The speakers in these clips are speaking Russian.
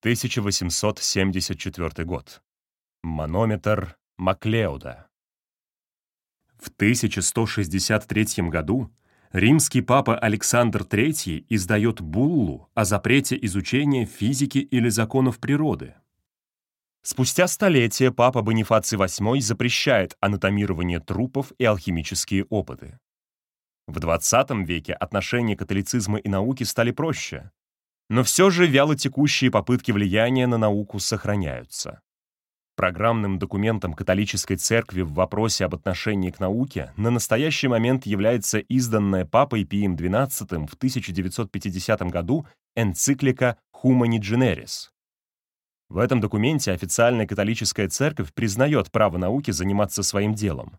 1874 год. Манометр Маклеуда. В 1163 году римский папа Александр III издает буллу о запрете изучения физики или законов природы. Спустя столетия папа Бонифаций VIII запрещает анатомирование трупов и алхимические опыты. В XX веке отношения католицизма и науки стали проще, но все же вялотекущие попытки влияния на науку сохраняются. Программным документом католической церкви в вопросе об отношении к науке на настоящий момент является изданная Папой Пием XII в 1950 году энциклика «Humani Generis». В этом документе официальная католическая церковь признает право науки заниматься своим делом,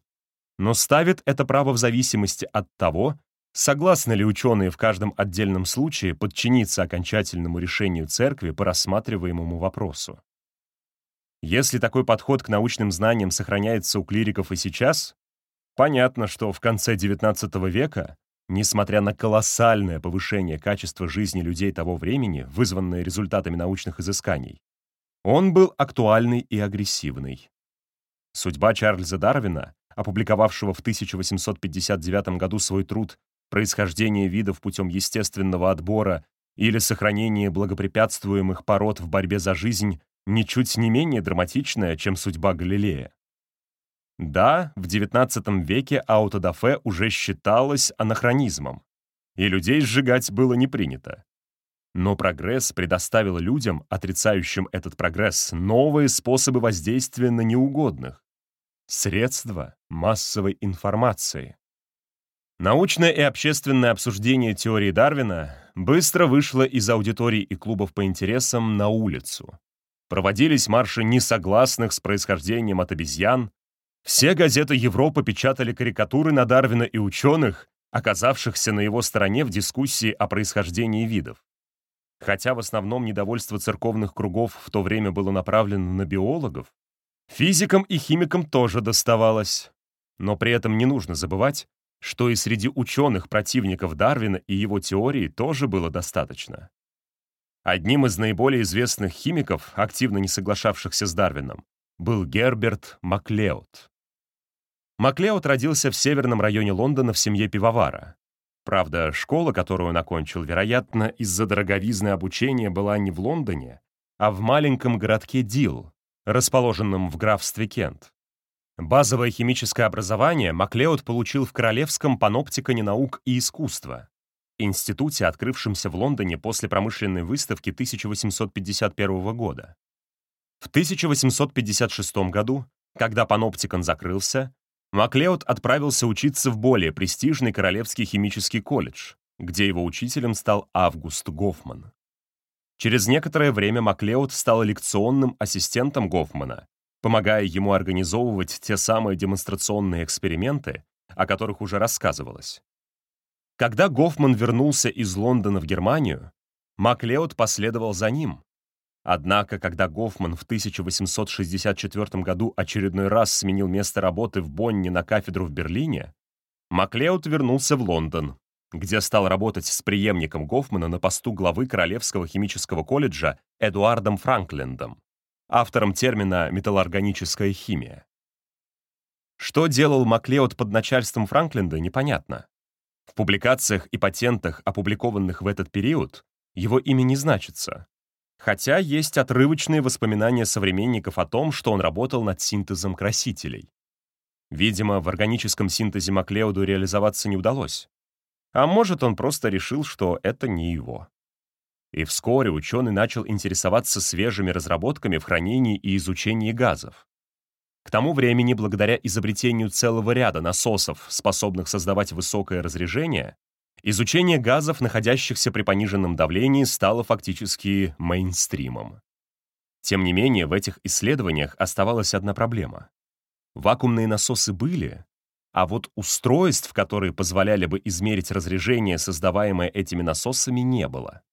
но ставит это право в зависимости от того, Согласны ли ученые в каждом отдельном случае подчиниться окончательному решению церкви по рассматриваемому вопросу? Если такой подход к научным знаниям сохраняется у клириков и сейчас, понятно, что в конце XIX века, несмотря на колоссальное повышение качества жизни людей того времени, вызванное результатами научных изысканий, он был актуальный и агрессивный. Судьба Чарльза Дарвина, опубликовавшего в 1859 году свой труд происхождение видов путем естественного отбора или сохранение благопрепятствуемых пород в борьбе за жизнь ничуть не менее драматичная, чем судьба Галилея. Да, в XIX веке аутодафе уже считалось анахронизмом, и людей сжигать было не принято. Но прогресс предоставил людям, отрицающим этот прогресс, новые способы воздействия на неугодных, средства массовой информации. Научное и общественное обсуждение теории Дарвина быстро вышло из аудиторий и клубов по интересам на улицу. Проводились марши несогласных с происхождением от обезьян. Все газеты Европы печатали карикатуры на Дарвина и ученых, оказавшихся на его стороне в дискуссии о происхождении видов. Хотя в основном недовольство церковных кругов в то время было направлено на биологов, физикам и химикам тоже доставалось. Но при этом не нужно забывать, что и среди ученых противников Дарвина и его теории тоже было достаточно. Одним из наиболее известных химиков, активно не соглашавшихся с Дарвином, был Герберт Маклеод. Маклеод родился в северном районе Лондона в семье пивовара. Правда, школа, которую он окончил, вероятно, из-за дороговизны обучения была не в Лондоне, а в маленьком городке Дил, расположенном в графстве Кент. Базовое химическое образование Маклеод получил в Королевском паноптиконе наук и искусства, институте, открывшемся в Лондоне после промышленной выставки 1851 года. В 1856 году, когда паноптикон закрылся, Маклеод отправился учиться в более престижный Королевский химический колледж, где его учителем стал Август Гофман. Через некоторое время Маклеод стал лекционным ассистентом Гофмана помогая ему организовывать те самые демонстрационные эксперименты, о которых уже рассказывалось. Когда Гофман вернулся из Лондона в Германию, Маклеод последовал за ним. Однако, когда Гофман в 1864 году очередной раз сменил место работы в Бонне на кафедру в Берлине, Маклеод вернулся в Лондон, где стал работать с преемником Гофмана на посту главы Королевского химического колледжа Эдуардом Франклендом автором термина «металлорганическая химия». Что делал Маклеод под начальством Франкленда, непонятно. В публикациях и патентах, опубликованных в этот период, его имя не значится. Хотя есть отрывочные воспоминания современников о том, что он работал над синтезом красителей. Видимо, в органическом синтезе Маклеоду реализоваться не удалось. А может, он просто решил, что это не его. И вскоре ученый начал интересоваться свежими разработками в хранении и изучении газов. К тому времени, благодаря изобретению целого ряда насосов, способных создавать высокое разрежение, изучение газов, находящихся при пониженном давлении, стало фактически мейнстримом. Тем не менее, в этих исследованиях оставалась одна проблема. Вакуумные насосы были, а вот устройств, которые позволяли бы измерить разрежение, создаваемое этими насосами, не было.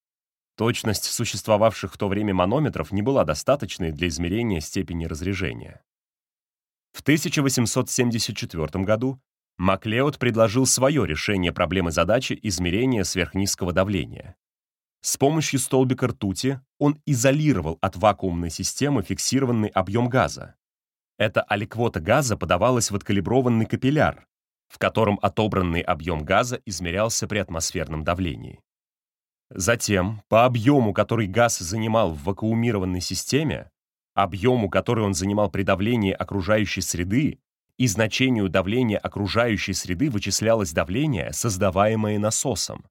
Точность существовавших в то время манометров не была достаточной для измерения степени разрежения. В 1874 году Маклеод предложил свое решение проблемы задачи измерения сверхнизкого давления. С помощью столбика ртути он изолировал от вакуумной системы фиксированный объем газа. Эта аликвота газа подавалась в откалиброванный капилляр, в котором отобранный объем газа измерялся при атмосферном давлении. Затем, по объему, который газ занимал в вакуумированной системе, объему, который он занимал при давлении окружающей среды, и значению давления окружающей среды вычислялось давление, создаваемое насосом.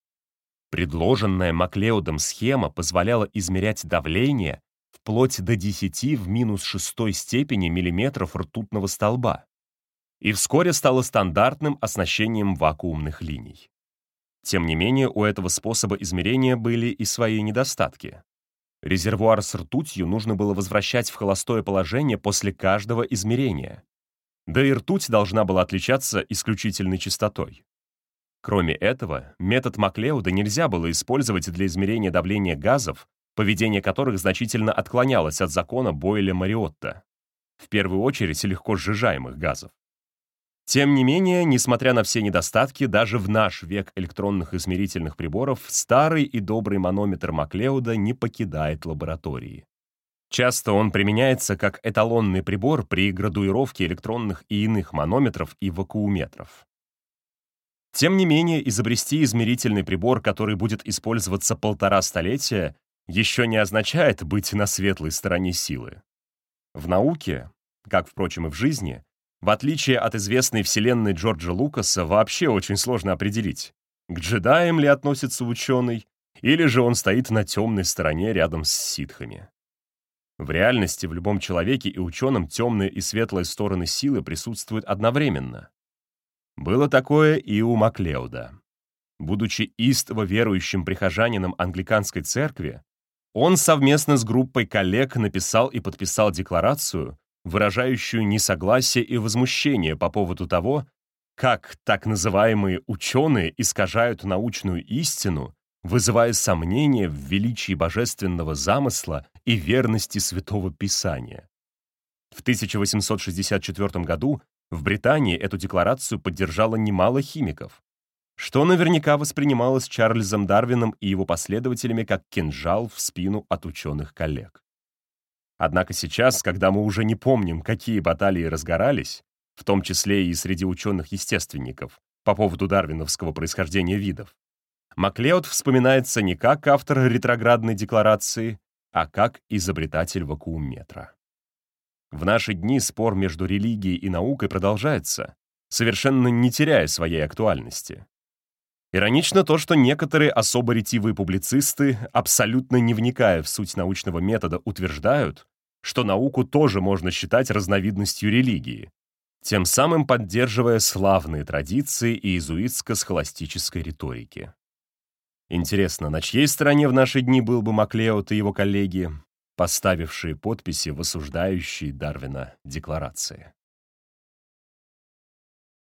Предложенная Маклеодом схема позволяла измерять давление вплоть до 10 в минус шестой степени миллиметров ртутного столба и вскоре стала стандартным оснащением вакуумных линий. Тем не менее, у этого способа измерения были и свои недостатки. Резервуар с ртутью нужно было возвращать в холостое положение после каждого измерения. Да и ртуть должна была отличаться исключительной чистотой. Кроме этого, метод Маклеуда нельзя было использовать для измерения давления газов, поведение которых значительно отклонялось от закона Бойля-Мариотта, в первую очередь легко сжижаемых газов. Тем не менее, несмотря на все недостатки, даже в наш век электронных измерительных приборов старый и добрый манометр Маклеуда не покидает лаборатории. Часто он применяется как эталонный прибор при градуировке электронных и иных манометров и вакууметров. Тем не менее, изобрести измерительный прибор, который будет использоваться полтора столетия, еще не означает быть на светлой стороне силы. В науке, как, впрочем, и в жизни, в отличие от известной вселенной Джорджа Лукаса, вообще очень сложно определить, к джедаям ли относится ученый, или же он стоит на темной стороне рядом с ситхами. В реальности в любом человеке и ученом темные и светлые стороны силы присутствуют одновременно. Было такое и у Маклеуда. Будучи истово верующим прихожанином англиканской церкви, он совместно с группой коллег написал и подписал декларацию, выражающую несогласие и возмущение по поводу того, как так называемые ученые искажают научную истину, вызывая сомнения в величии божественного замысла и верности Святого Писания. В 1864 году в Британии эту декларацию поддержало немало химиков, что наверняка воспринималось Чарльзом Дарвином и его последователями как кинжал в спину от ученых коллег. Однако сейчас, когда мы уже не помним, какие баталии разгорались, в том числе и среди ученых-естественников, по поводу дарвиновского происхождения видов, Маклеод вспоминается не как автор ретроградной декларации, а как изобретатель вакуумметра. В наши дни спор между религией и наукой продолжается, совершенно не теряя своей актуальности. Иронично то, что некоторые особо ретивые публицисты, абсолютно не вникая в суть научного метода, утверждают, что науку тоже можно считать разновидностью религии, тем самым поддерживая славные традиции иезуитско-схоластической риторики. Интересно, на чьей стороне в наши дни был бы Маклеод и его коллеги, поставившие подписи в осуждающей Дарвина декларации?